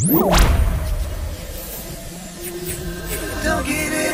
Don't give it